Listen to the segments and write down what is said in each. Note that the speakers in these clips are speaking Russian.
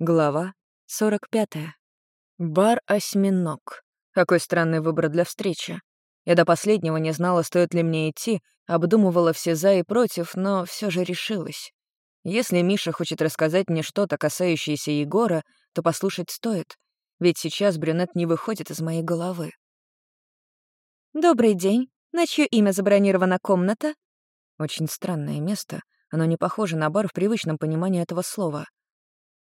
Глава 45. Бар «Осьминог». Какой странный выбор для встречи. Я до последнего не знала, стоит ли мне идти, обдумывала все «за» и «против», но все же решилась. Если Миша хочет рассказать мне что-то, касающееся Егора, то послушать стоит, ведь сейчас брюнет не выходит из моей головы. «Добрый день. На чье имя забронирована комната?» Очень странное место. Оно не похоже на бар в привычном понимании этого слова.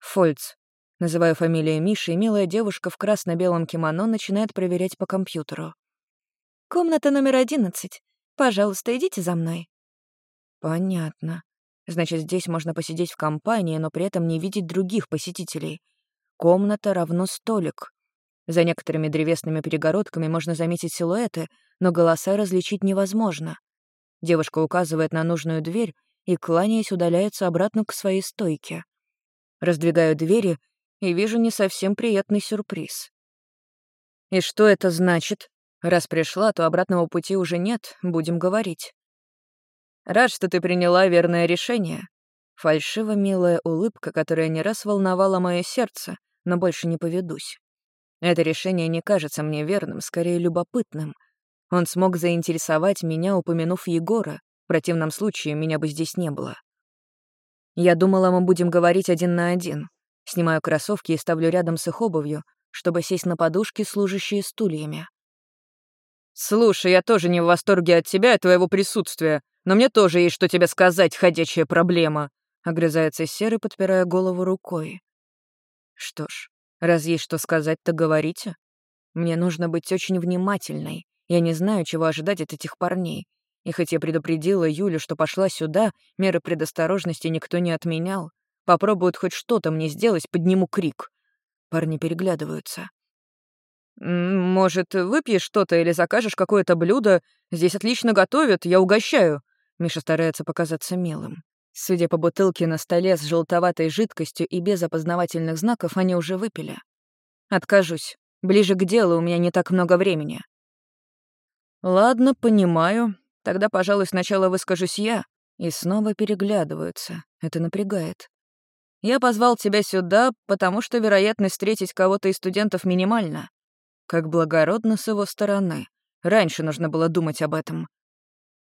Фольц. Называю фамилию Миши, милая девушка в красно-белом кимоно начинает проверять по компьютеру. «Комната номер одиннадцать. Пожалуйста, идите за мной». «Понятно. Значит, здесь можно посидеть в компании, но при этом не видеть других посетителей. Комната равно столик. За некоторыми древесными перегородками можно заметить силуэты, но голоса различить невозможно. Девушка указывает на нужную дверь и, кланяясь, удаляется обратно к своей стойке. Раздвигаю двери и вижу не совсем приятный сюрприз. «И что это значит? Раз пришла, то обратного пути уже нет, будем говорить». «Рад, что ты приняла верное решение». Фальшиво милая улыбка, которая не раз волновала мое сердце, но больше не поведусь. Это решение не кажется мне верным, скорее любопытным. Он смог заинтересовать меня, упомянув Егора. В противном случае меня бы здесь не было. Я думала, мы будем говорить один на один. Снимаю кроссовки и ставлю рядом с их обувью, чтобы сесть на подушки, служащие стульями. «Слушай, я тоже не в восторге от тебя и твоего присутствия, но мне тоже есть что тебе сказать, ходячая проблема», — огрызается Серый, подпирая голову рукой. «Что ж, раз есть что сказать, то говорите. Мне нужно быть очень внимательной. Я не знаю, чего ожидать от этих парней. И хоть я предупредила Юлю, что пошла сюда, меры предосторожности никто не отменял. Попробуют хоть что-то мне сделать, подниму крик. Парни переглядываются. «Может, выпьешь что-то или закажешь какое-то блюдо? Здесь отлично готовят, я угощаю». Миша старается показаться милым. Судя по бутылке на столе с желтоватой жидкостью и без опознавательных знаков, они уже выпили. Откажусь. Ближе к делу, у меня не так много времени. Ладно, понимаю. Тогда, пожалуй, сначала выскажусь я. И снова переглядываются. Это напрягает. Я позвал тебя сюда, потому что вероятность встретить кого-то из студентов минимальна. Как благородно с его стороны. Раньше нужно было думать об этом.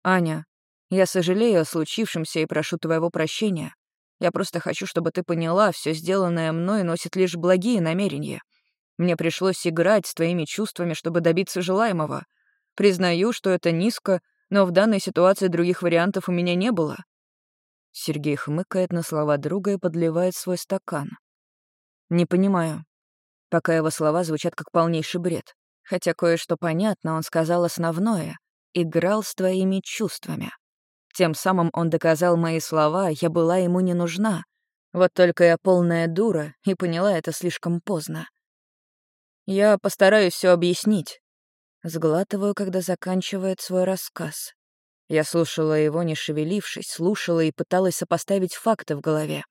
Аня, я сожалею о случившемся и прошу твоего прощения. Я просто хочу, чтобы ты поняла, все сделанное мной носит лишь благие намерения. Мне пришлось играть с твоими чувствами, чтобы добиться желаемого. Признаю, что это низко, но в данной ситуации других вариантов у меня не было». Сергей хмыкает на слова друга и подливает свой стакан. «Не понимаю». Пока его слова звучат как полнейший бред. Хотя кое-что понятно, он сказал основное. «Играл с твоими чувствами». Тем самым он доказал мои слова, я была ему не нужна. Вот только я полная дура и поняла это слишком поздно. Я постараюсь все объяснить. Сглатываю, когда заканчивает свой рассказ. Я слушала его, не шевелившись, слушала и пыталась сопоставить факты в голове.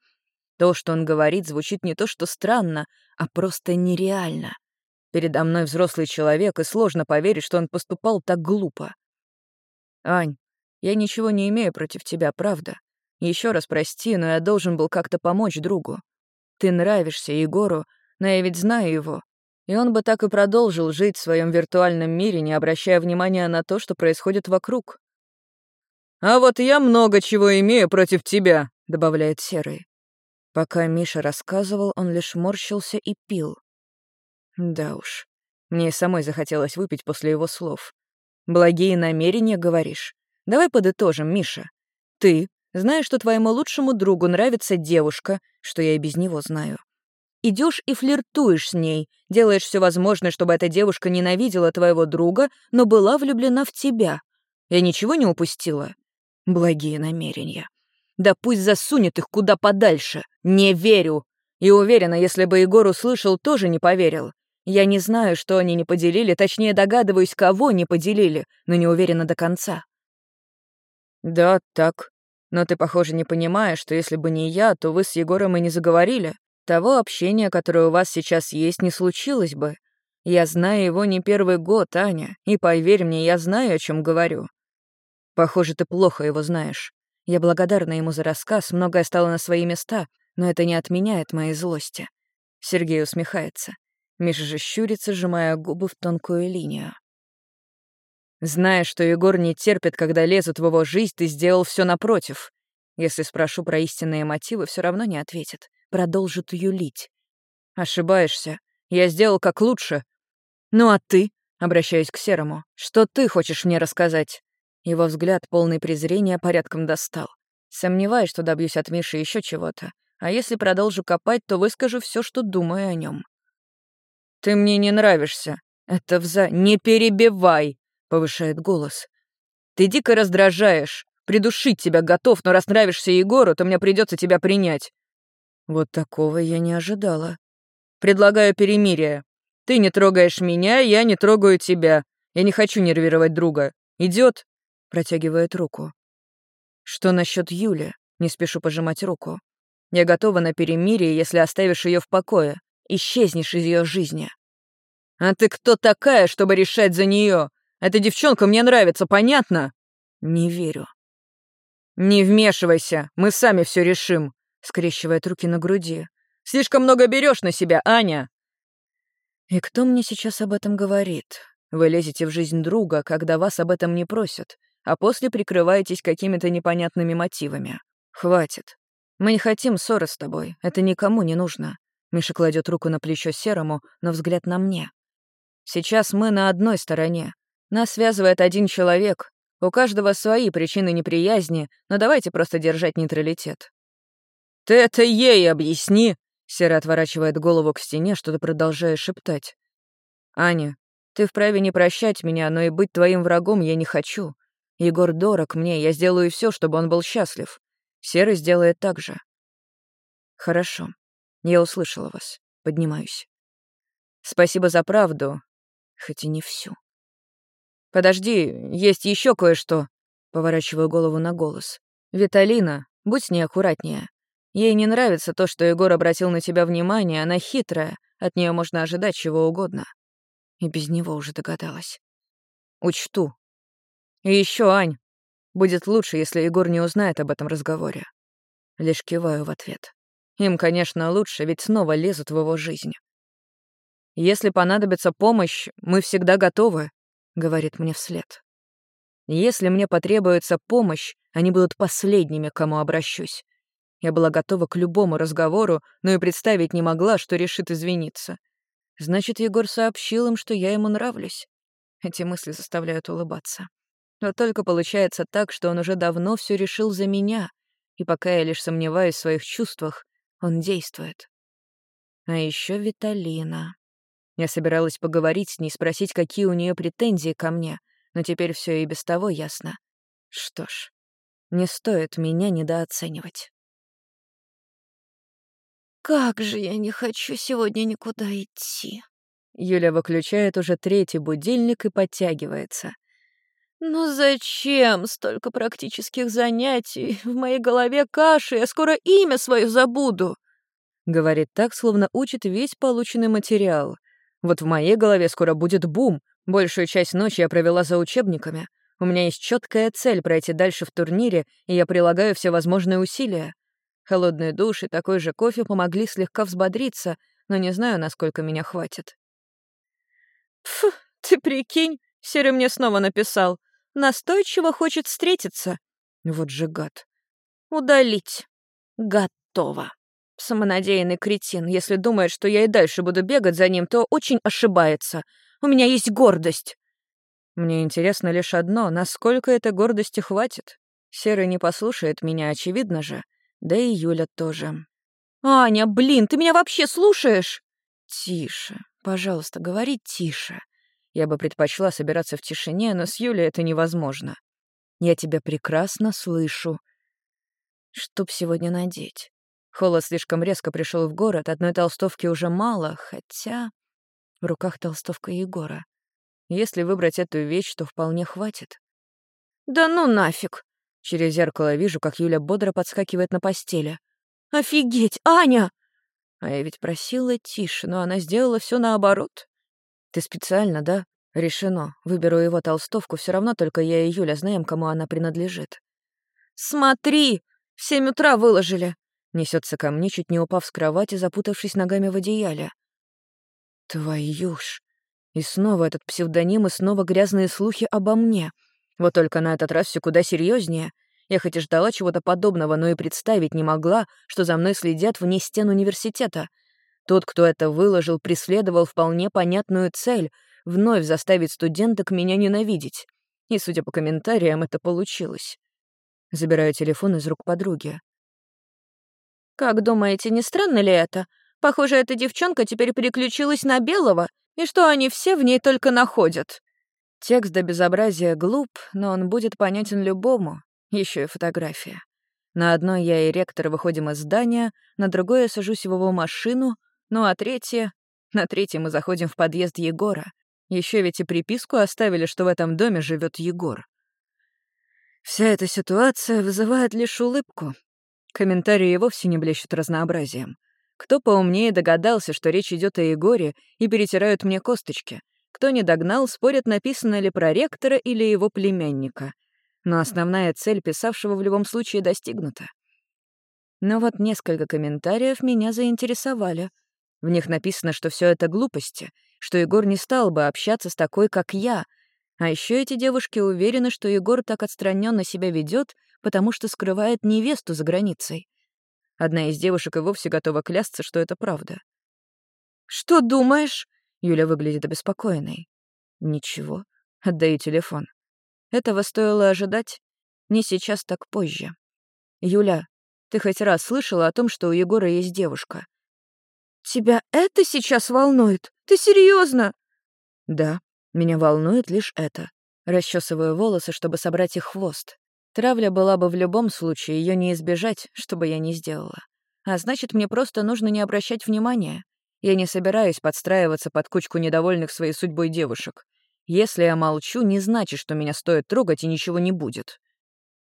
То, что он говорит, звучит не то что странно, а просто нереально. Передо мной взрослый человек, и сложно поверить, что он поступал так глупо. «Ань, я ничего не имею против тебя, правда. Еще раз прости, но я должен был как-то помочь другу. Ты нравишься Егору, но я ведь знаю его, и он бы так и продолжил жить в своем виртуальном мире, не обращая внимания на то, что происходит вокруг. «А вот я много чего имею против тебя», — добавляет Серый. Пока Миша рассказывал, он лишь морщился и пил. Да уж, мне самой захотелось выпить после его слов. «Благие намерения, говоришь? Давай подытожим, Миша. Ты знаешь, что твоему лучшему другу нравится девушка, что я и без него знаю. Идешь и флиртуешь с ней, делаешь все возможное, чтобы эта девушка ненавидела твоего друга, но была влюблена в тебя. Я ничего не упустила? Благие намерения. Да пусть засунет их куда подальше. Не верю. И уверена, если бы Егор услышал, тоже не поверил. Я не знаю, что они не поделили, точнее догадываюсь, кого не поделили, но не уверена до конца. Да, так. Но ты, похоже, не понимаешь, что если бы не я, то вы с Егором и не заговорили. Того общения, которое у вас сейчас есть, не случилось бы. Я знаю его не первый год, Аня, и поверь мне, я знаю, о чем говорю. Похоже, ты плохо его знаешь. Я благодарна ему за рассказ, многое стало на свои места, но это не отменяет моей злости. Сергей усмехается. Миша же щурится, сжимая губы в тонкую линию. Зная, что Егор не терпит, когда лезут в его жизнь, ты сделал все напротив. Если спрошу про истинные мотивы, все равно не ответит. Продолжит юлить. Ошибаешься. Я сделал как лучше. Ну а ты? Обращаюсь к Серому. Что ты хочешь мне рассказать? Его взгляд, полный презрения, порядком достал. Сомневаюсь, что добьюсь от Миши еще чего-то. А если продолжу копать, то выскажу все, что думаю о нем. «Ты мне не нравишься. Это вза... Не перебивай!» — повышает голос. «Ты дико раздражаешь. Придушить тебя готов, но раз нравишься Егору, то мне придется тебя принять». Вот такого я не ожидала. Предлагаю перемирие. Ты не трогаешь меня, я не трогаю тебя. Я не хочу нервировать друга. Идет? Протягивает руку. Что насчет Юли? Не спешу пожимать руку. Я готова на перемирие, если оставишь ее в покое. Исчезнешь из ее жизни. А ты кто такая, чтобы решать за нее? Эта девчонка мне нравится, понятно? Не верю. Не вмешивайся, мы сами все решим, скрещивает руки на груди. Слишком много берешь на себя, Аня. И кто мне сейчас об этом говорит? Вы лезете в жизнь друга, когда вас об этом не просят, а после прикрываетесь какими-то непонятными мотивами. Хватит. Мы не хотим ссоры с тобой, это никому не нужно. Миша кладет руку на плечо Серому, но взгляд на мне. Сейчас мы на одной стороне. Нас связывает один человек. У каждого свои причины неприязни, но давайте просто держать нейтралитет. «Ты это ей объясни!» Сера отворачивает голову к стене, что-то продолжая шептать. «Аня, ты вправе не прощать меня, но и быть твоим врагом я не хочу. Егор дорог мне, я сделаю все, чтобы он был счастлив. Серый сделает так же». «Хорошо. Я услышала вас. Поднимаюсь. Спасибо за правду, хоть и не всю. Подожди, есть еще кое-что. Поворачиваю голову на голос. Виталина, будь с ней аккуратнее. Ей не нравится то, что Егор обратил на тебя внимание, она хитрая, от нее можно ожидать чего угодно. И без него уже догадалась. Учту. И еще, Ань, будет лучше, если Егор не узнает об этом разговоре. Лишь киваю в ответ. Им, конечно, лучше, ведь снова лезут в его жизнь. «Если понадобится помощь, мы всегда готовы», — говорит мне вслед. «Если мне потребуется помощь, они будут последними, к кому обращусь. Я была готова к любому разговору, но и представить не могла, что решит извиниться. Значит, Егор сообщил им, что я ему нравлюсь. Эти мысли заставляют улыбаться. Но только получается так, что он уже давно все решил за меня, и пока я лишь сомневаюсь в своих чувствах, он действует. А еще Виталина. Я собиралась поговорить с ней, спросить, какие у нее претензии ко мне, но теперь все и без того ясно. Что ж, не стоит меня недооценивать. «Как же я не хочу сегодня никуда идти!» Юля выключает уже третий будильник и подтягивается. «Ну зачем столько практических занятий? В моей голове каша, я скоро имя свое забуду!» Говорит так, словно учит весь полученный материал. Вот в моей голове скоро будет бум. Большую часть ночи я провела за учебниками. У меня есть четкая цель пройти дальше в турнире, и я прилагаю все возможные усилия. Холодный душ и такой же кофе помогли слегка взбодриться, но не знаю, насколько меня хватит. Фу, ты прикинь, Серый мне снова написал. Настойчиво хочет встретиться. Вот же гад. Удалить. Готово. Самонадеянный кретин, если думает, что я и дальше буду бегать за ним, то очень ошибается. У меня есть гордость. Мне интересно лишь одно, насколько этой гордости хватит. Серый не послушает меня, очевидно же. Да и Юля тоже. «Аня, блин, ты меня вообще слушаешь?» «Тише. Пожалуйста, говори тише. Я бы предпочла собираться в тишине, но с Юлей это невозможно. Я тебя прекрасно слышу. Что б сегодня надеть? Холод слишком резко пришел в город, одной толстовки уже мало, хотя... В руках толстовка Егора. Если выбрать эту вещь, то вполне хватит. «Да ну нафиг!» Через зеркало вижу, как Юля бодро подскакивает на постели. «Офигеть, Аня!» А я ведь просила тише, но она сделала все наоборот. Ты специально, да? Решено. Выберу его толстовку, все равно только я и Юля знаем, кому она принадлежит. Смотри! В семь утра выложили. Несется ко мне, чуть не упав с кровати, запутавшись ногами в одеяле. Твою ж. И снова этот псевдоним, и снова грязные слухи обо мне. Вот только на этот раз все куда серьезнее. Я хоть и ждала чего-то подобного, но и представить не могла, что за мной следят вне стен университета. Тот, кто это выложил, преследовал вполне понятную цель — вновь заставить студенток меня ненавидеть. И, судя по комментариям, это получилось. Забираю телефон из рук подруги. «Как думаете, не странно ли это? Похоже, эта девчонка теперь переключилась на белого, и что они все в ней только находят». Текст до безобразия глуп, но он будет понятен любому, еще и фотография. На одной я и ректор выходим из здания, на другой я сажусь в его машину, ну а третье... На третье мы заходим в подъезд Егора. Еще ведь и приписку оставили, что в этом доме живет Егор. Вся эта ситуация вызывает лишь улыбку. Комментарии и вовсе не блещут разнообразием. Кто поумнее догадался, что речь идет о Егоре, и перетирают мне косточки. Кто не догнал, спорят, написано ли про ректора или его племянника но основная цель писавшего в любом случае достигнута. Но вот несколько комментариев меня заинтересовали. В них написано, что все это глупости, что Егор не стал бы общаться с такой, как я. А еще эти девушки уверены, что Егор так отстраненно себя ведет, потому что скрывает невесту за границей. Одна из девушек и вовсе готова клясться, что это правда. «Что думаешь?» — Юля выглядит обеспокоенной. «Ничего. Отдаю телефон. Этого стоило ожидать. Не сейчас, так позже. Юля, ты хоть раз слышала о том, что у Егора есть девушка? Тебя это сейчас волнует? Ты серьезно? Да, меня волнует лишь это. Расчесываю волосы, чтобы собрать их хвост. Травля была бы в любом случае, ее не избежать, что бы я ни сделала. А значит, мне просто нужно не обращать внимания. Я не собираюсь подстраиваться под кучку недовольных своей судьбой девушек. Если я молчу, не значит, что меня стоит трогать и ничего не будет.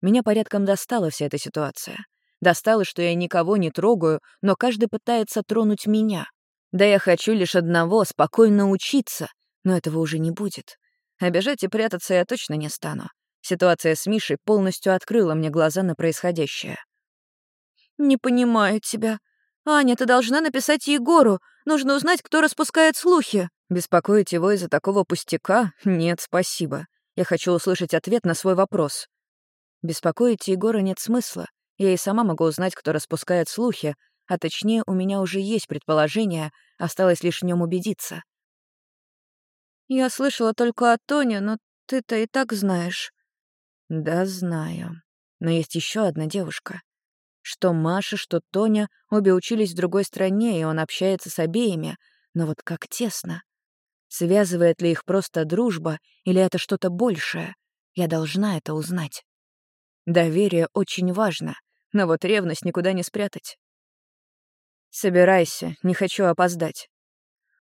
Меня порядком достала вся эта ситуация. Достало, что я никого не трогаю, но каждый пытается тронуть меня. Да я хочу лишь одного — спокойно учиться, но этого уже не будет. Обижать и прятаться я точно не стану. Ситуация с Мишей полностью открыла мне глаза на происходящее. «Не понимаю тебя. Аня, ты должна написать Егору. Нужно узнать, кто распускает слухи». Беспокоить его из-за такого пустяка? Нет, спасибо. Я хочу услышать ответ на свой вопрос. Беспокоить Егора нет смысла. Я и сама могу узнать, кто распускает слухи, а точнее, у меня уже есть предположение, осталось лишь в нем убедиться. Я слышала только о Тоне, но ты-то и так знаешь. Да, знаю. Но есть еще одна девушка. Что Маша, что Тоня, обе учились в другой стране, и он общается с обеими, но вот как тесно. Связывает ли их просто дружба, или это что-то большее? Я должна это узнать. Доверие очень важно, но вот ревность никуда не спрятать. Собирайся, не хочу опоздать.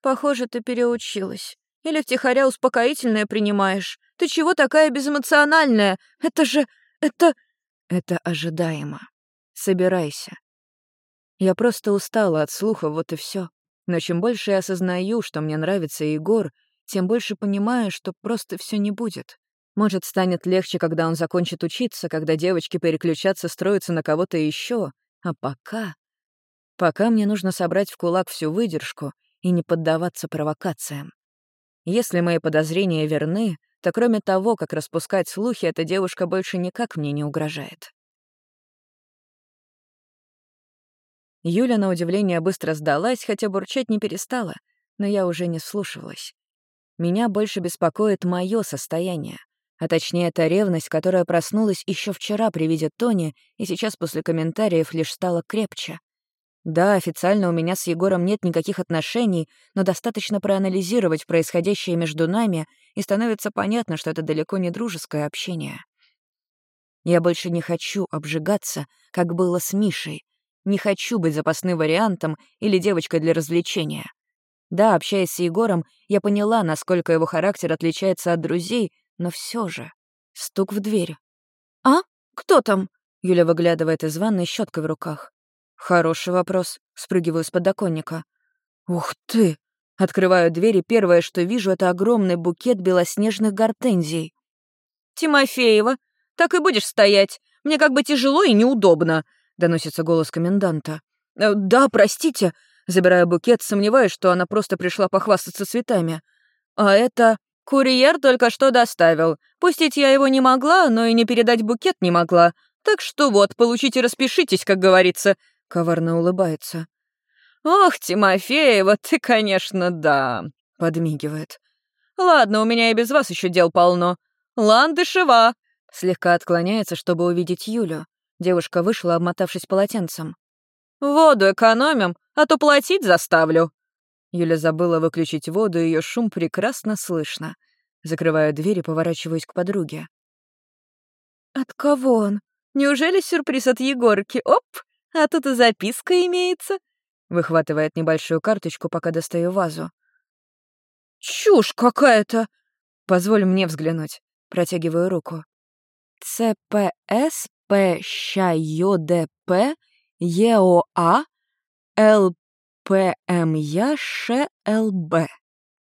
Похоже, ты переучилась. Или втихаря успокоительное принимаешь. Ты чего такая безэмоциональная? Это же... это... Это ожидаемо. Собирайся. Я просто устала от слуха, вот и все. Но чем больше я осознаю, что мне нравится Егор, тем больше понимаю, что просто все не будет. Может, станет легче, когда он закончит учиться, когда девочки переключатся, строятся на кого-то еще. А пока... Пока мне нужно собрать в кулак всю выдержку и не поддаваться провокациям. Если мои подозрения верны, то кроме того, как распускать слухи, эта девушка больше никак мне не угрожает. Юля, на удивление, быстро сдалась, хотя бурчать не перестала, но я уже не слушалась. Меня больше беспокоит мое состояние, а точнее та ревность, которая проснулась еще вчера при виде Тони и сейчас после комментариев лишь стала крепче. Да, официально у меня с Егором нет никаких отношений, но достаточно проанализировать происходящее между нами, и становится понятно, что это далеко не дружеское общение. Я больше не хочу обжигаться, как было с Мишей, не хочу быть запасным вариантом или девочкой для развлечения. Да, общаясь с Егором, я поняла, насколько его характер отличается от друзей, но все же. Стук в дверь. «А? Кто там?» Юля выглядывает из ванной щеткой в руках. «Хороший вопрос». Спрыгиваю с подоконника. «Ух ты!» Открываю дверь, и первое, что вижу, это огромный букет белоснежных гортензий. «Тимофеева, так и будешь стоять. Мне как бы тяжело и неудобно. — доносится голос коменданта. «Э, «Да, простите», — забирая букет, сомневаюсь, что она просто пришла похвастаться цветами. «А это...» «Курьер только что доставил. Пустить я его не могла, но и не передать букет не могла. Так что вот, получите, распишитесь, как говорится», — коварно улыбается. «Ох, Тимофеева, ты, конечно, да», — подмигивает. «Ладно, у меня и без вас еще дел полно. Ландышева!» Слегка отклоняется, чтобы увидеть Юлю. Девушка вышла, обмотавшись полотенцем. «Воду экономим, а то платить заставлю». Юля забыла выключить воду, ее шум прекрасно слышно. Закрываю дверь и поворачиваюсь к подруге. «От кого он? Неужели сюрприз от Егорки? Оп! А тут и записка имеется!» Выхватывает небольшую карточку, пока достаю вазу. «Чушь какая-то!» «Позволь мне взглянуть». Протягиваю руку. ЦПС ПЩЙДП ЕОА ЛПМЯШЛБ.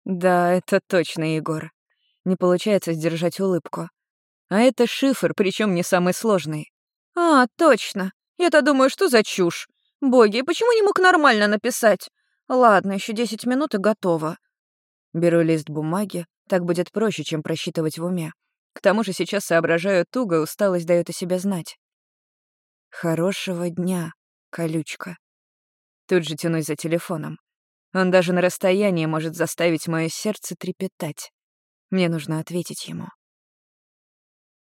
Да, это точно Егор. Не получается сдержать улыбку. А это шифр, причем не самый сложный. А, точно. Я-то думаю, что за чушь. Боги, почему не мог нормально написать? Ладно, еще десять минут и готово. Беру лист бумаги, так будет проще, чем просчитывать в уме. К тому же сейчас соображаю туго, усталость дает о себе знать. Хорошего дня, колючка. Тут же тянусь за телефоном. Он даже на расстоянии может заставить мое сердце трепетать. Мне нужно ответить ему.